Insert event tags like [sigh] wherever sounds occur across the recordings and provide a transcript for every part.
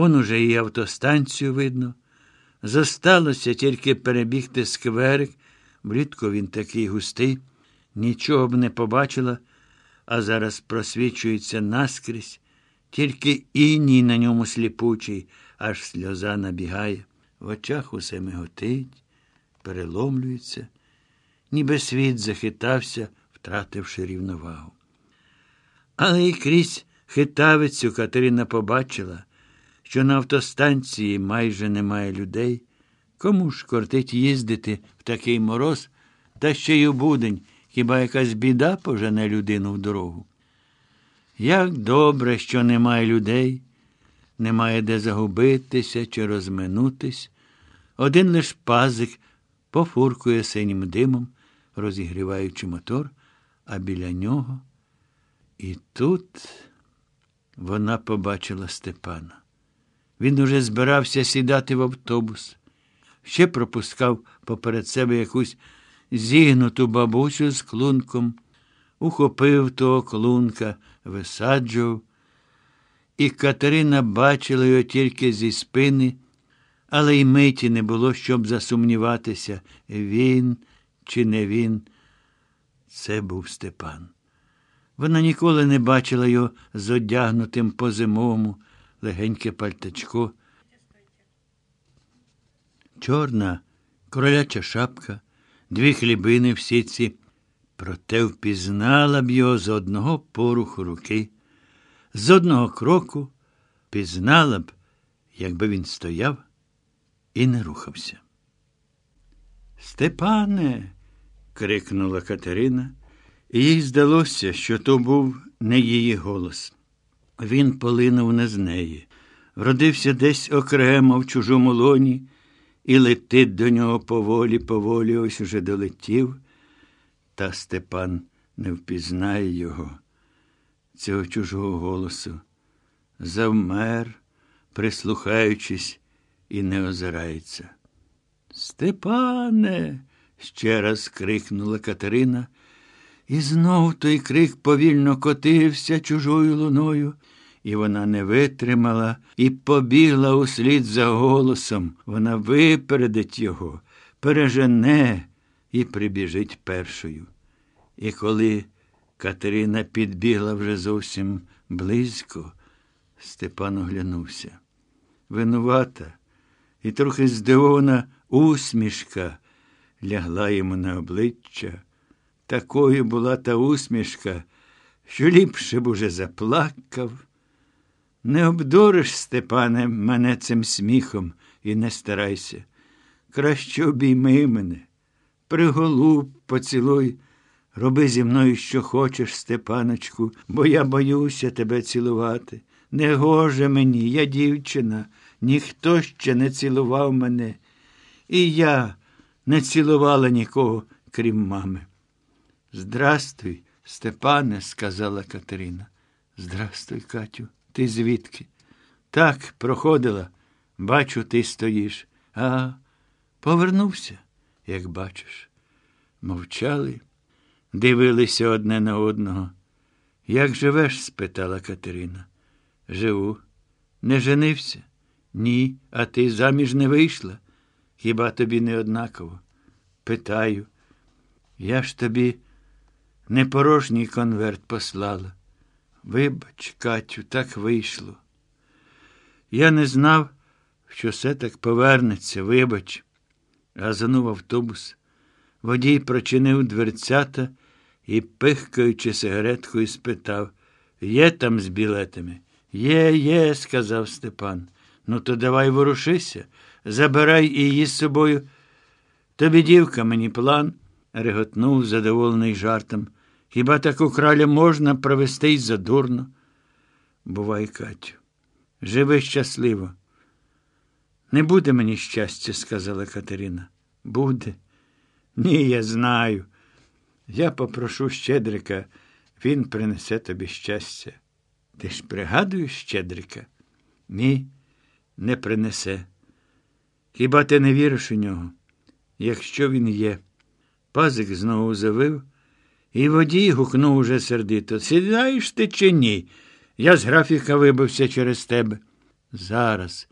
Он уже і автостанцію видно. Зосталося тільки перебігти скверик. Влітку він такий густий, нічого б не побачила, а зараз просвічується наскрізь, тільки іній на ньому сліпучий, аж сльоза набігає. В очах усе миготить, переломлюється, ніби світ захитався, втративши рівновагу. Але й крізь хитавицю Катерина побачила, що на автостанції майже немає людей. Кому ж кортить їздити в такий мороз, та ще й у будень, хіба якась біда пожене людину в дорогу? Як добре, що немає людей, немає де загубитися чи розминутись. Один лиш пазик пофуркує синім димом, розігріваючи мотор, а біля нього. І тут вона побачила Степана. Він уже збирався сідати в автобус, ще пропускав поперед себе якусь зігнуту бабусю з клунком, ухопив того клунка, висаджував. І Катерина бачила його тільки зі спини, але й миті не було, щоб засумніватися, він чи не він. Це був Степан. Вона ніколи не бачила його з одягнутим по зимовому легеньке пальтачко. Чорна кроляча шапка, дві хлібини в сітці, проте впізнала б його з одного поруху руки, з одного кроку пізнала б, якби він стояв і не рухався. Степане. крикнула Катерина, і їй здалося, що то був не її голос. Він полинув не з неї, вродився десь окремо в чужому лоні і летить до нього поволі, поволі ось уже долетів, та Степан не впізнає його, цього чужого голосу. Завмер, прислухаючись, і не озирається. Степане. ще раз крикнула Катерина. І знов той крик повільно котився чужою луною, і вона не витримала і побігла услід за голосом. Вона випередить його, пережене і прибіжить першою. І коли Катерина підбігла вже зовсім близько, Степан оглянувся. Винувата і трохи здивована усмішка лягла йому на обличчя. Такою була та усмішка, що ліпше б уже заплакав. Не обдуриш, Степане, мене цим сміхом і не старайся. Краще обійми мене, приголуб, поцілуй, роби зі мною, що хочеш, Степаночку, бо я боюся тебе цілувати. Не гоже мені, я дівчина, ніхто ще не цілував мене, і я не цілувала нікого, крім мами. Здрастуй, Степане, сказала Катерина. Здрастуй, Катю, ти звідки? Так, проходила. Бачу, ти стоїш. А повернувся, як бачиш. Мовчали, дивилися одне на одного. Як живеш? спитала Катерина. Живу. Не женився? Ні, а ти заміж не вийшла. Хіба тобі не однаково? Питаю. Я ж тобі не порожній конверт послала. Вибач, Катю, так вийшло. Я не знав, що все так повернеться, вибач. Газанув автобус. Водій прочинив дверцята і, пихкаючи сигареткою, спитав Є там з білетами? Є, є, сказав Степан. Ну, то давай ворушися, забирай її з собою. Тобі дівка мені план, реготнув, задоволений жартом. Хіба таку краля можна провести й задурно? Бувай, Катю, живи щасливо. Не буде мені щастя, сказала Катерина. Буде. Ні, я знаю. Я попрошу Щедрика, він принесе тобі щастя. Ти ж пригадуєш Щедрика? Ні, не принесе. Хіба ти не віриш у нього? Якщо він є. Пазик знову завив. І водій гукнув уже сердито. Сідаєш ти чи ні? Я з графіка вибився через тебе. Зараз.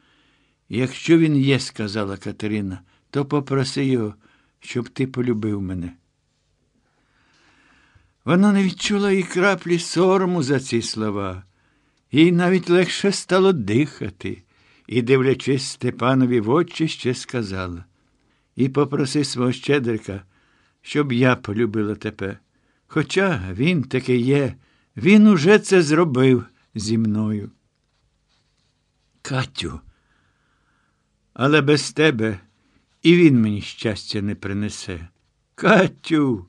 Якщо він є, сказала Катерина, то попроси його, щоб ти полюбив мене. Вона не відчула і краплі сорому за ці слова. Їй навіть легше стало дихати і, дивлячись Степанові в очі, ще сказала. І попроси свого щедрика, щоб я полюбила тебе. Хоча він таки є, він уже це зробив зі мною. Катю, але без тебе і він мені щастя не принесе. Катю.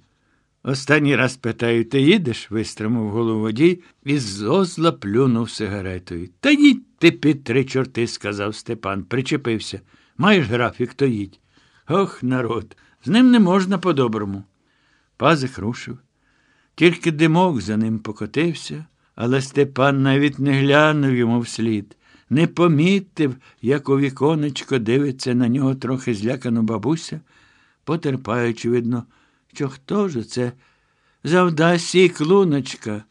Останній раз питаю, ти їдеш? вистримав голову водій і зозла плюнув сигаретою. Та їдь ти під три чорти, сказав Степан, причепився. Маєш графік, то їдь. Ох, народ, з ним не можна по-доброму. Пазик рушив. Тільки димок за ним покотився, але Степан навіть не глянув йому вслід, не помітив, як у віконечко дивиться на нього трохи злякану бабуся, потерпаючи, видно, що хто ж це завдасть їй клуночка,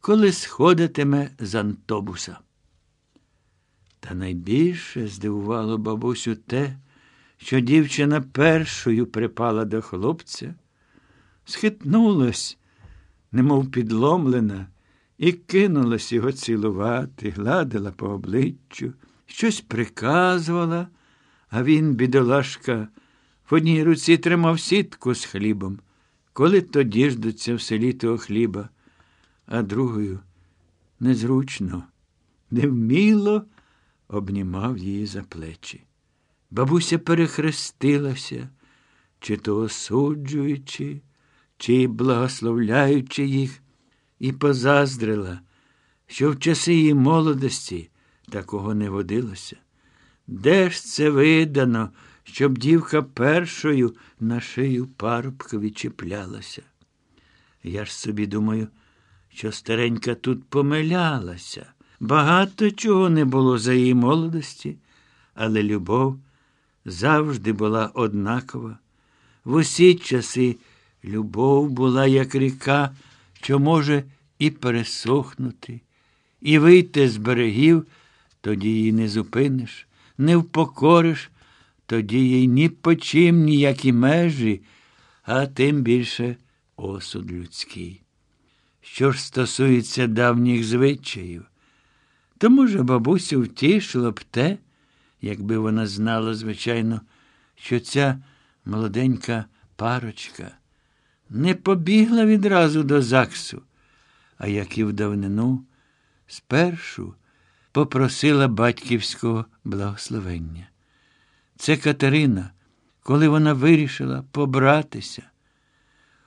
коли сходитиме з антобуса. Та найбільше здивувало бабусю те, що дівчина першою припала до хлопця, схитнулась, немов підломлена, і кинулась його цілувати, гладила по обличчю, щось приказувала, а він, бідолашка, в одній руці тримав сітку з хлібом, коли то діждуться в селі того хліба, а другою незручно, невміло обнімав її за плечі. Бабуся перехрестилася, чи то осуджуючи, чи благословляючи їх, і позаздрила, що в часи її молодості такого не водилося. Де ж це видано, щоб дівка першою на шию парубкові чіплялася? Я ж собі думаю, що старенька тут помилялася. Багато чого не було за її молодості, але любов завжди була однакова. В усі часи любов була як ріка, що може і пересохнути, і вийти з берегів, тоді її не зупиниш, не впокориш, тоді їй ні по чим ніякі межі, а тим більше осуд людський. Що ж стосується давніх звичаїв, то, може, бабусю втішило б те, якби вона знала, звичайно, що ця молоденька парочка не побігла відразу до ЗАГСу, а як і в давнину, спершу попросила батьківського благословення. Це Катерина, коли вона вирішила побратися,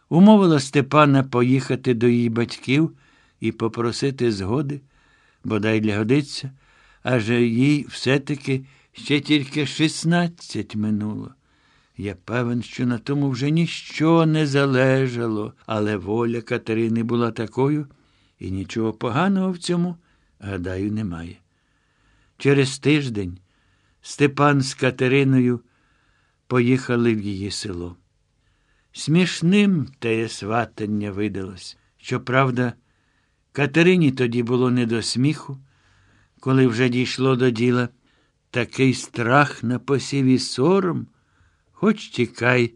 умовила Степана поїхати до її батьків і попросити згоди, бодай для годиться, адже їй все-таки ще тільки шістнадцять минуло. Я певен, що на тому вже ніщо не залежало, але воля Катерини була такою, і нічого поганого в цьому, гадаю, немає. Через тиждень Степан з Катериною поїхали в її село. Смішним теє сватання видалось. Щоправда, Катерині тоді було не до сміху, коли вже дійшло до діла такий страх на посіві сором, хоч тікай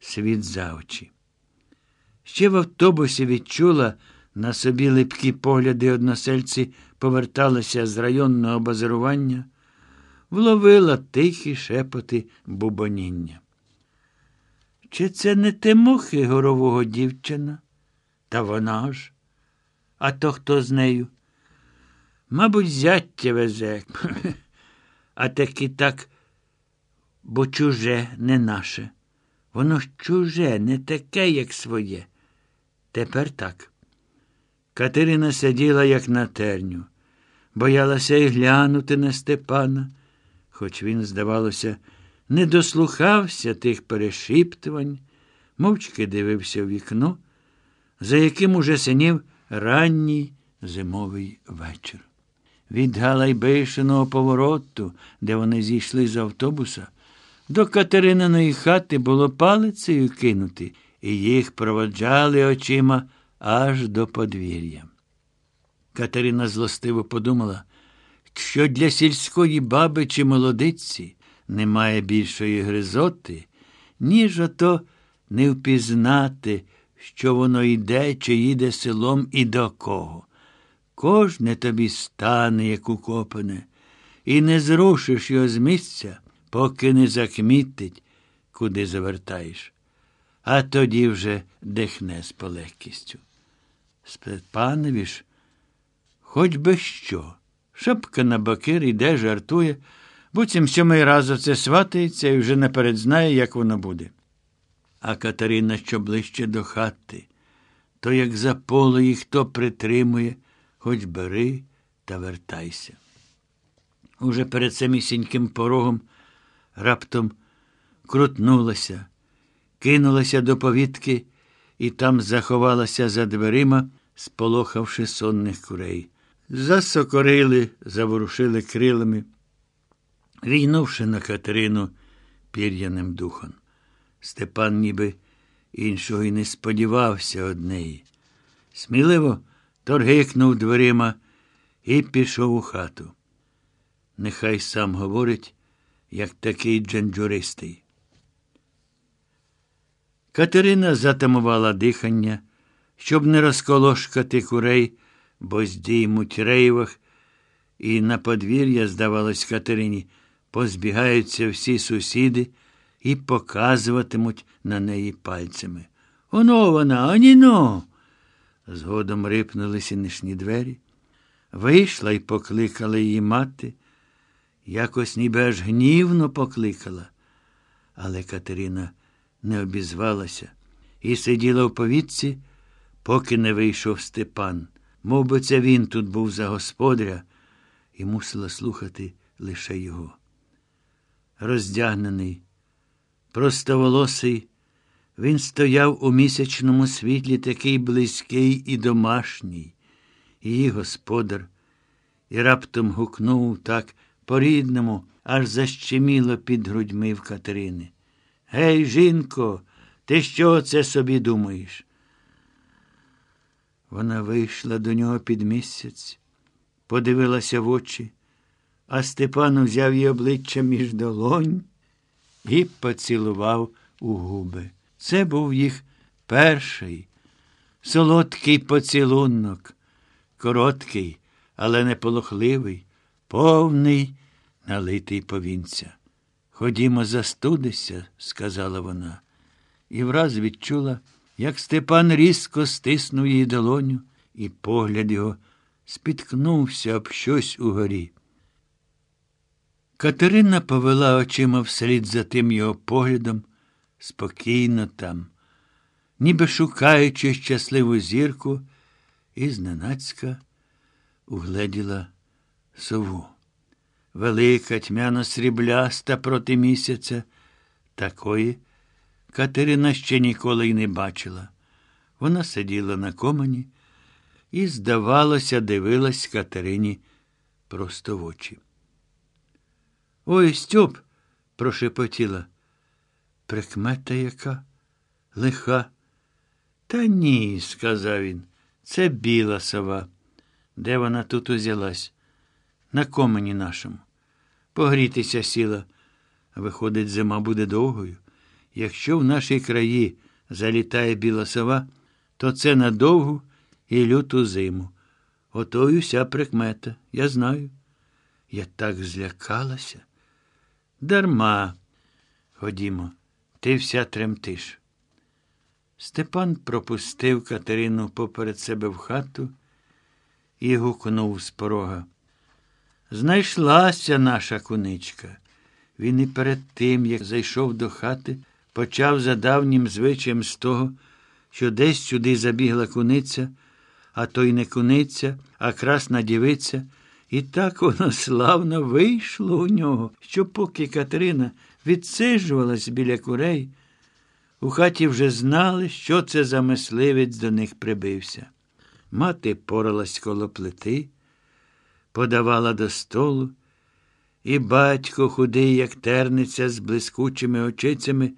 світ за очі. Ще в автобусі відчула на собі липкі погляди односельці поверталися з районного базарування, вловила тихі шепоти бубоніння. Чи це не Тимохи горового дівчина? Та вона ж. А то хто з нею? Мабуть, зяття везе. [laughs] А таки так, бо чуже не наше. Воно ж чуже, не таке, як своє. Тепер так. Катерина сиділа, як на терню, боялася й глянути на Степана, хоч він, здавалося, не дослухався тих перешіптувань, мовчки дивився в вікно, за яким уже синів ранній зимовий вечір. Від Галайбейшиного повороту, де вони зійшли з автобуса, до Катерининої хати було палицею кинути, і їх проводжали очима аж до подвір'я. Катерина злостиво подумала, що для сільської баби чи молодиці немає більшої гризоти, ніж ото не впізнати, що воно йде чи їде селом і до кого. Кожне тобі стане, як укопане, і не зрушиш його з місця, поки не закмітить, куди завертаєш. А тоді вже дихне з полегкістю. Степанові ж, хоч би що. Шапка на бакир іде, жартує, буцім сьомий раз оце сватається і вже наперед знає, як воно буде. А Катерина, що ближче до хати, то як за поло їх хто притримує, хоч бери та вертайся. Уже перед самісіньким порогом раптом крутнулася, кинулася до повітки і там заховалася за дверима, сполохавши сонних курей. Засокорили, заворушили крилами, війнувши на Катерину пір'яним духом. Степан ніби іншого й не сподівався од неї. Сміливо торгикнув дверима і пішов у хату. Нехай сам говорить, як такий дженджуристий. Катерина затамувала дихання, щоб не розколошкати курей, бо здіймуть рейвах, і на подвір'я, здавалось, Катерині, позбігаються всі сусіди і показуватимуть на неї пальцями. Оно вона, аніно. Згодом рипнули сінишні двері. Вийшла і покликала її мати. Якось ніби аж гнівно покликала. Але Катерина не обізвалася і сиділа в повітці, поки не вийшов Степан. Мов би це він тут був за господаря, і мусила слухати лише його. Роздягнений, простоволосий, він стояв у місячному світлі такий близький і домашній, її господар, і раптом гукнув так по-рідному, аж защеміло під грудьми в Катерини. Гей, жінко, ти що це собі думаєш? Вона вийшла до нього під місяць, подивилася в очі, а Степан взяв її обличчя між долонь і поцілував у губи. Це був їх перший солодкий поцілунок, короткий, але неполохливий, повний, налитий повінця. Ходімо, застудися, сказала вона, і враз відчула, як Степан різко стиснув її долоню, і погляд його спіткнувся об щось угорі. Катерина повела очима вслід за тим його поглядом, спокійно там, ніби шукаючи щасливу зірку, і зненацька угледіла сову. Велика тьмяно срібляста проти місяця. Такої Катерина ще ніколи й не бачила. Вона сиділа на комені і, здавалося, дивилась Катерині просто в очі. Ой, Стьоп, прошепотіла. Прикмета яка? Лиха. Та ні, сказав він. Це біла сова. Де вона тут узялась? На комені нашому. Погрітися сіла. Виходить, зима буде довгою. Якщо в нашій краї залітає біла сова, то це на довгу і люту зиму. Ото й уся прикмета, я знаю. Я так злякалася. Дарма. Ходімо, ти вся тремтиш. Степан пропустив Катерину поперед себе в хату і гукнув з порога. Знайшлася наша куничка. Він і перед тим, як зайшов до хати, почав за давнім звичаєм з того, що десь сюди забігла куниця, а то й не куниця, а красна дівиця. І так воно славно вийшло у нього, що поки Катерина відсиджувалась біля курей, у хаті вже знали, що це за мисливець до них прибився. Мати поралась коло плити, подавала до столу, і батько, худий, як терниця, з блискучими очицями,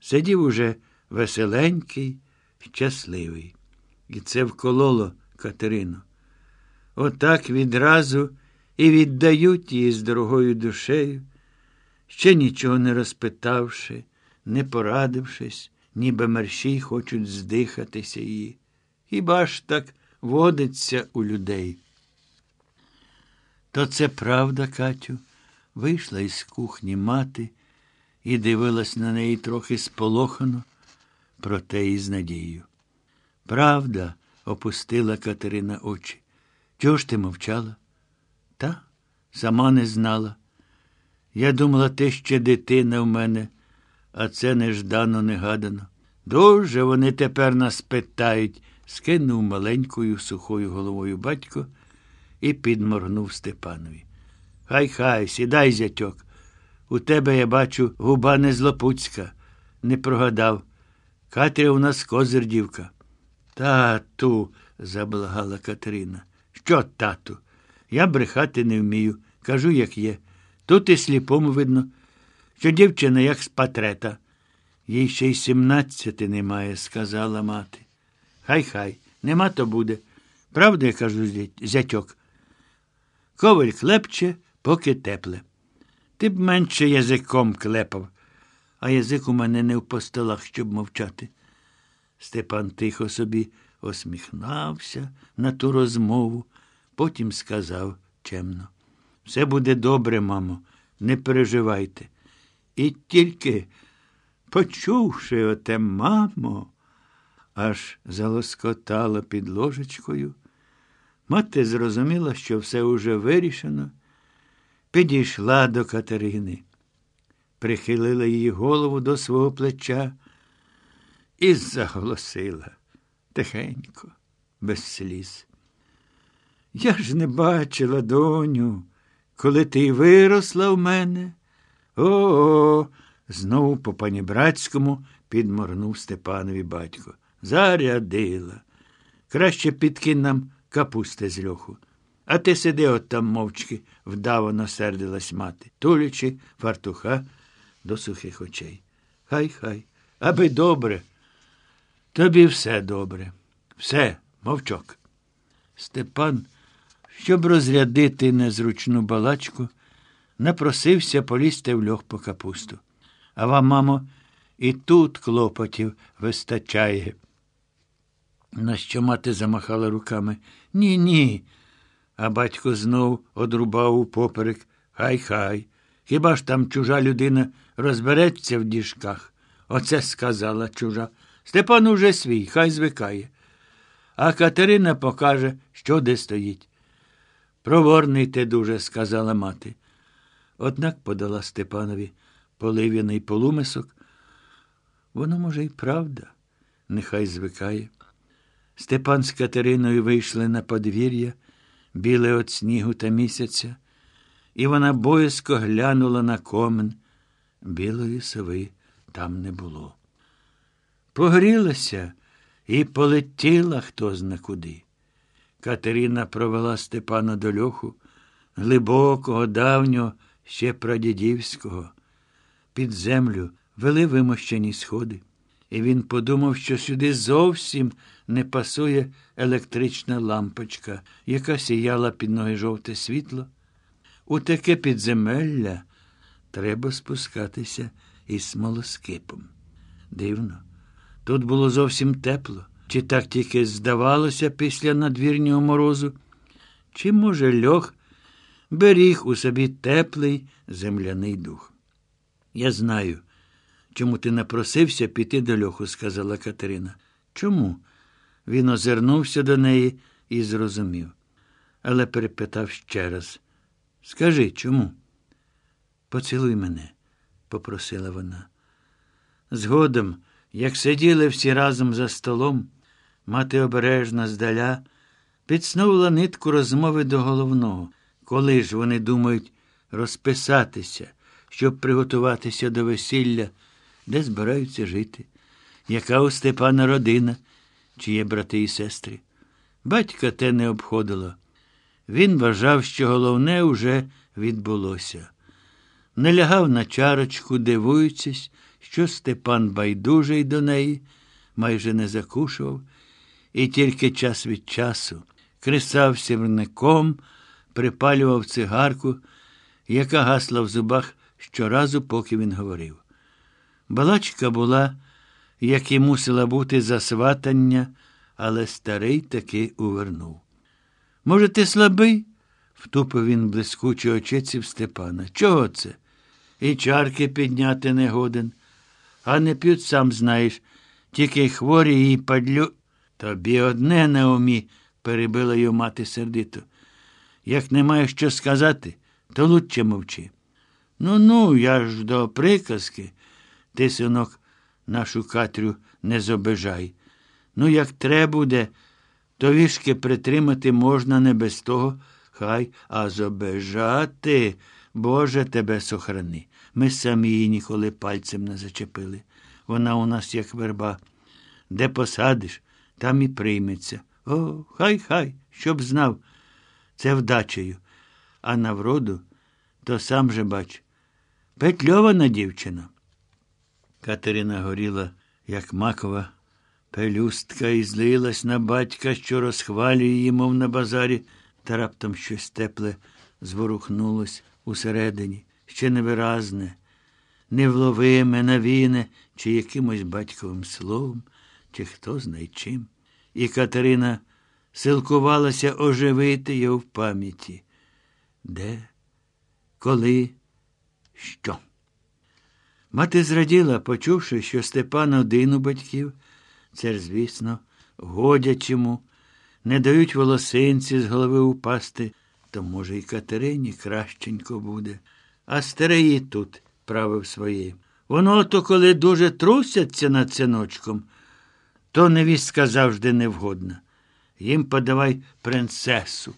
сидів уже веселенький, щасливий. І це вкололо Катерину. Отак відразу і віддають її з дорогою душею, ще нічого не розпитавши, не порадившись, ніби мерщій хочуть здихатися її. Хіба ж так водиться у людей? То це правда, Катю, вийшла із кухні мати і дивилась на неї трохи сполохано, проте і з надією. Правда, опустила Катерина очі. Чого ж ти мовчала? Та сама не знала. Я думала, ти ще дитина в мене, а це неждано негадано. Дуже вони тепер нас питають, скинув маленькою сухою головою батько і підморгнув Степанові. Хай хай, сідай, зятьок. У тебе, я бачу, губа не злопуцька. Не прогадав. Катря у нас козир дівка. Тату, заблагала Катерина. Що, тату? Я брехати не вмію. Кажу, як є. Тут і сліпому видно, що дівчина як з патрета. Їй ще й сімнадцяти немає, сказала мати. Хай хай, нема то буде. Правда, я кажу, зятьок. Коваль клепче, поки тепле. Ти б менше язиком клепав, а язик у мене не в постолах, щоб мовчати. Степан тихо собі осміхнався на ту розмову, потім сказав чемно. Все буде добре, мамо, не переживайте. І тільки, почувши оте, мамо, аж залоскотало під ложечкою, мати зрозуміла, що все уже вирішено, підійшла до Катерини, прихилила її голову до свого плеча і заголосила тихенько, без сліз. Я ж не бачила, доню, коли ти виросла в мене. О, знову по панібратському підморгнув Степанові батько. Зарядила. Краще підкинь нам капусти з льоху. А ти сиди от там мовчки, вдавано сердилась мати, тулячи фартуха до сухих очей. Хай хай, аби добре. Тобі все добре. Все, мовчок. Степан, щоб розрядити незручну балачку, напросився полізти в льох по капусту. А вам, мамо, і тут клопотів вистачає. На що мати замахала руками. Ні, ні. А батько знов одрубав упоперек. Хай хай. Хіба ж там чужа людина розбереться в діжках? Оце сказала чужа. Степан уже свій, хай звикає. А Катерина покаже, що де стоїть. Проворний ти дуже, сказала мати. Однак подала Степанові полив'яний полумисок. Воно, може, й правда, нехай звикає. Степан з Катериною вийшли на подвір'я, біле від снігу та місяця, і вона боязко глянула на комен. Білої сови там не було. Погрілася і полетіла хто зна куди. Катерина провела Степана до льоху, глибокого, давнього, ще прадідівського. Під землю вели вимощені сходи, і він подумав, що сюди зовсім не пасує електрична лампочка, яка сіяла під ноги жовте світло. У таке підземелля треба спускатися із смолоскипом. Дивно. Тут було зовсім тепло, чи так тільки здавалося після надвірнього морозу, чи, може, льох беріг у собі теплий земляний дух. Я знаю, чому ти напросився піти до льоху, сказала Катерина. Чому? Він озирнувся до неї і зрозумів, але перепитав ще раз. Скажи, чому? Поцілуй мене, попросила вона. Згодом. Як сиділи всі разом за столом, мати обережно здаля, підснула нитку розмови до головного, коли ж вони думають розписатися, щоб приготуватися до весілля, де збираються жити, яка у Степана родина, чи є брати і сестри. Батька те не обходило. Він вважав, що головне уже відбулося. Не лягав на чарочку, дивуючись, що Степан байдужий до неї, майже не закушував, і тільки час від часу кресав сірником припалював цигарку, яка гасла в зубах щоразу, поки він говорив. Балачка була, як і мусила бути засватання, але старий таки увернув. Може, ти слабий? втупив він блискучі очиці в Степана. Чого це? І чарки підняти не годен. А не п'ють, сам знаєш, тільки хворі і падлю. Тобі одне на умі, перебила його мати сердито. Як не маєш що сказати, то лучше мовчи. Ну ну, я ж до приказки. Ти, синок, нашу Катрю не зобижай. Ну, як треба буде, то вішки притримати можна не без того, хай, а зобижати, Боже тебе сохрани. Ми самі її ніколи пальцем не зачепили. Вона у нас, як верба. Де посадиш, там і прийметься. О, хай, хай, щоб знав. Це вдачею. А на вроду, то сам же бач. Петльована дівчина. Катерина горіла, як макова пелюстка, і злилась на батька, що розхвалює її, мов на базарі, та раптом щось тепле зворухнулось усередині, ще невиразне, невловиме, навіне, чи якимось батьковим словом, чи хто знає чим. І Катерина силкувалася оживити його в пам'яті. Де, коли, що? Мати зраділа, почувши, що Степан один у батьків, це звісно, годять йому, не дають волосинці з голови упасти, то, може, і Катерині кращенько буде. А старий тут правив своє. Воно то, коли дуже трусяться над синочком, то невістка завжди невгодна. Їм подавай принцесу,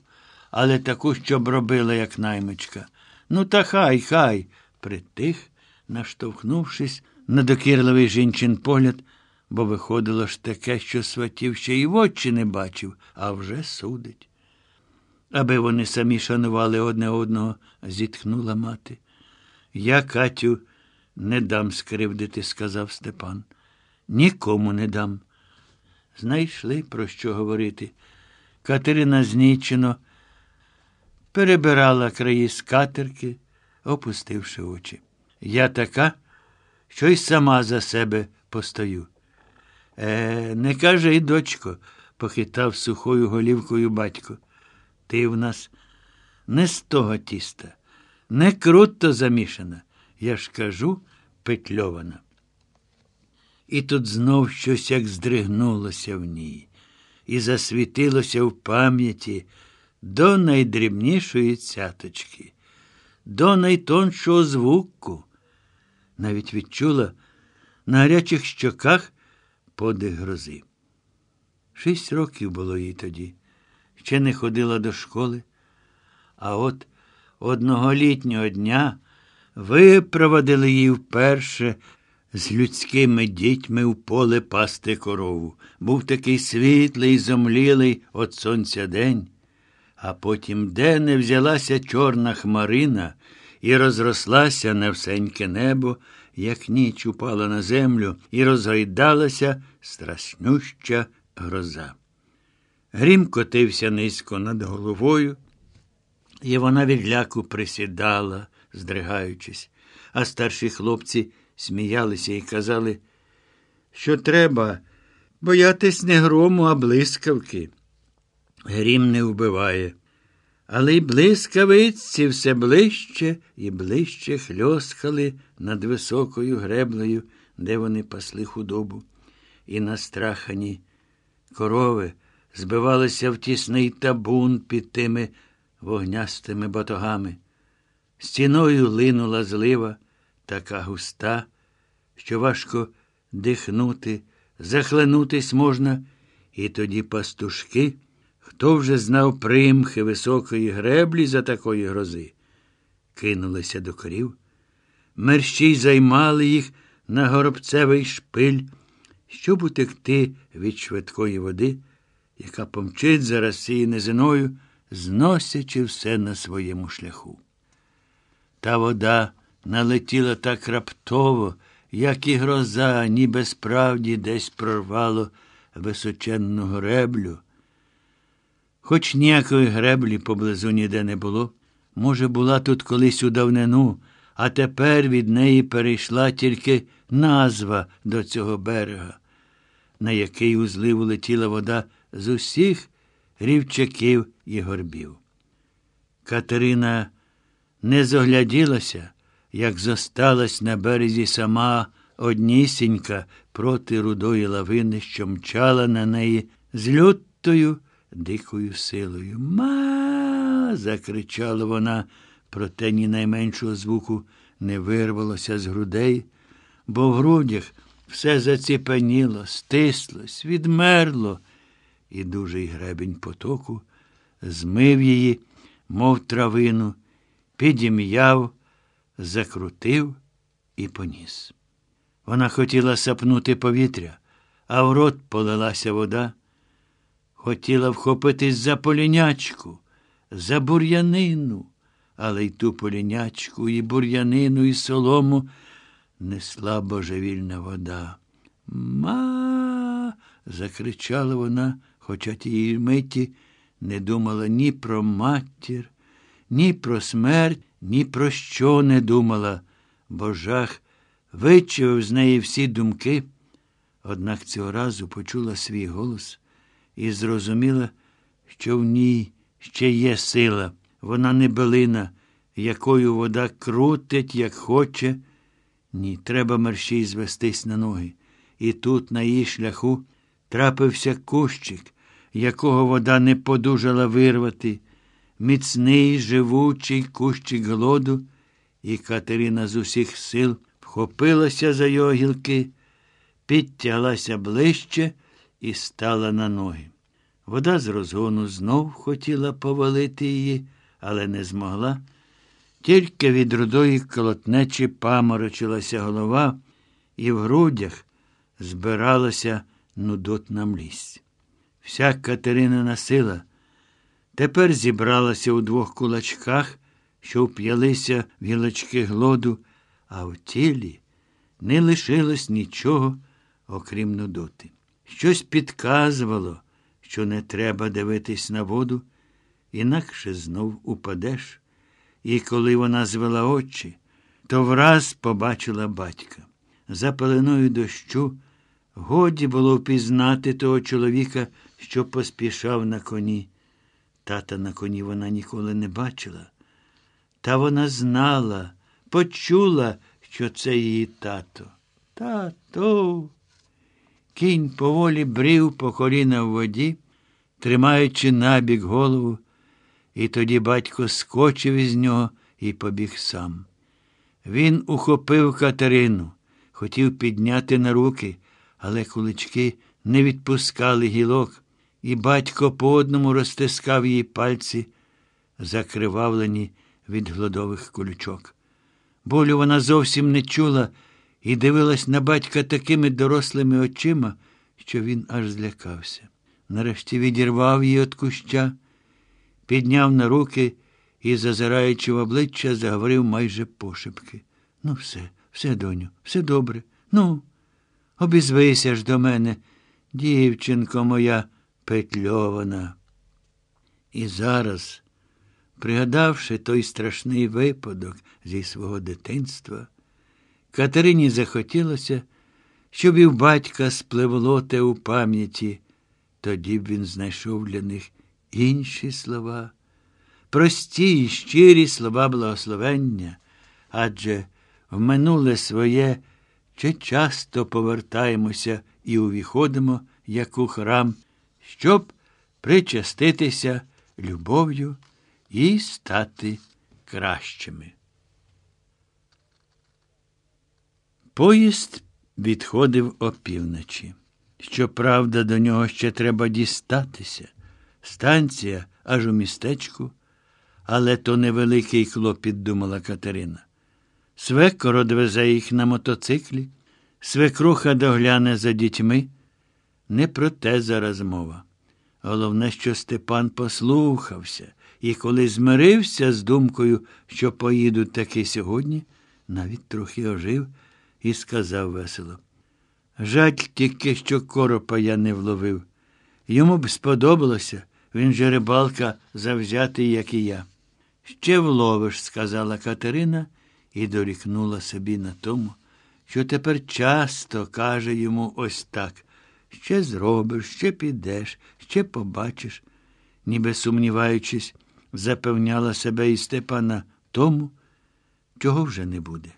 але таку, щоб робила, як наймичка. Ну, та хай, хай, притих, наштовхнувшись на докірливий жінчин погляд, бо виходило ж таке, що сватів ще й в очі не бачив, а вже судить. Аби вони самі шанували одне одного, зітхнула мати. Я, Катю, не дам скривдити, сказав Степан. Нікому не дам. Знайшли, про що говорити. Катерина знічено перебирала краї скатерки, опустивши очі. Я така, що й сама за себе постою. Е, не кажи, дочко, похитав сухою голівкою батько. Ти в нас не з того тіста, не круто замішана. Я ж кажу, петльована. І тут знов щось як здригнулося в ній, і засвітилося в пам'яті до найдрібнішої цяточки, до найтоншого звуку. Навіть відчула на гарячих щоках подих грози. Шість років було їй тоді, ще не ходила до школи, а от одного літнього дня випровадили її вперше з людськими дітьми в поле пасти корову. Був такий світлий, зомлілий от сонця день, а потім де не взялася чорна хмарина і розрослася на всеньке небо, як ніч упала на землю, і розгайдалася страшнюща гроза. Грім котився низько над головою, і вона від ляку присідала, здригаючись, а старші хлопці сміялися і казали, що треба боятись не грому, а блискавки. Грім не вбиває. Але й блискавиці все ближче і ближче хльоскали над високою греблею, де вони пасли худобу. І настрахані корови збивалися в тісний табун під тими вогнястими батогами. Стіною линула злива, така густа, що важко дихнути, захленутись можна, і тоді пастушки. Хто вже знав примхи високої греблі за такої грози? Кинулися до корів. Мерщій займали їх на горобцевий шпиль, щоб утекти від швидкої води, яка помчить зараз цією низиною, зносячи все на своєму шляху. Та вода налетіла так раптово, як і гроза, ніби справді десь прорвало височенну греблю. Хоч ніякої греблі поблизу ніде не було. Може, була тут колись у давнину, а тепер від неї перейшла тільки назва до цього берега, на який у зливу летіла вода з усіх рівчаків і горбів. Катерина не зогляділася, як зосталась на березі сама однісінька проти рудої лавини, що мчала на неї з лютою дикою силою. Ма. закричала вона, проте ні найменшого звуку не вирвалося з грудей, бо в грудях все заціпаніло, стислось, відмерло, і дужий гребінь потоку змив її, мов травину, підім'яв, закрутив і поніс. Вона хотіла сапнути повітря, а в рот полилася вода. Хотіла вхопитись за полінячку, за бур'янину, але й ту полінячку, і бур'янину, і солому несла божевільна вода. Ма. закричала вона, хоча тієї миті не думала ні про матір, ні про смерть, ні про що не думала, бо жах вичавив з неї всі думки. Однак цього разу почула свій голос і зрозуміла, що в ній ще є сила. Вона не билина, якою вода крутить, як хоче. Ні, треба мерщій звестись на ноги. І тут, на її шляху, трапився кущик, якого вода не подужала вирвати, міцний, живучий кущик глоду, і Катерина з усіх сил вхопилася за його гілки, підтяглася ближче і стала на ноги. Вода з розгону знов хотіла повалити її, але не змогла. Тільки від рудої колотнечі паморочилася голова, і в грудях збиралася нудотна млість. Вся Катеринина сила тепер зібралася у двох кулачках, що вп'ялися в гілочки глоду, а в тілі не лишилось нічого, окрім нудоти. Щось підказувало, що не треба дивитись на воду, інакше знов упадеш. І коли вона звела очі, то враз побачила батька. За пеленою дощу годі було впізнати того чоловіка, що поспішав на коні. Тата на коні вона ніколи не бачила. Та вона знала, почула, що це її тато. Тато. Кінь поволі брів по коліна в воді, тримаючи набік голову, і тоді батько скочив із нього і побіг сам. Він ухопив Катерину, хотів підняти на руки, але кулички не відпускали гілок, і батько по одному розтискав їй пальці, закривавлені від глодових кулючок. Болю вона зовсім не чула і дивилась на батька такими дорослими очима, що він аж злякався. Нарешті відірвав її від куща, підняв на руки і, зазираючи в обличчя, заговорив майже пошепки. Ну, все, все, доню, все добре. Ну, обізвися ж до мене, дівчинко моя петльована. І зараз, пригадавши той страшний випадок зі свого дитинства, Катерині захотілося, щоб і в батька спливло те у пам'яті. Тоді б він знайшов для них інші слова, прості й щирі слова благословення, адже в минуле своє чи часто повертаємося і увіходимо, як у храм, щоб причаститися любов'ю і стати кращими. Поїзд відходив опівночі. Щоправда, до нього ще треба дістатися. Станція аж у містечку, але то невеликий клопіт, думала Катерина. Свекор одвезе їх на мотоциклі, свекруха догляне за дітьми. Не про те зараз мова. Головне, що Степан послухався, і коли змирився з думкою, що поїдуть таки сьогодні, навіть трохи ожив і сказав весело. Жаль тільки, що коропа я не вловив. Йому б сподобалося, Він же рибалка завзятий, як і я. Ще вловиш, сказала Катерина і дорікнула собі на тому, що тепер часто каже йому ось так ще зробиш, ще підеш, ще побачиш, ніби сумніваючись, запевняла себе і Степана тому, чого вже не буде.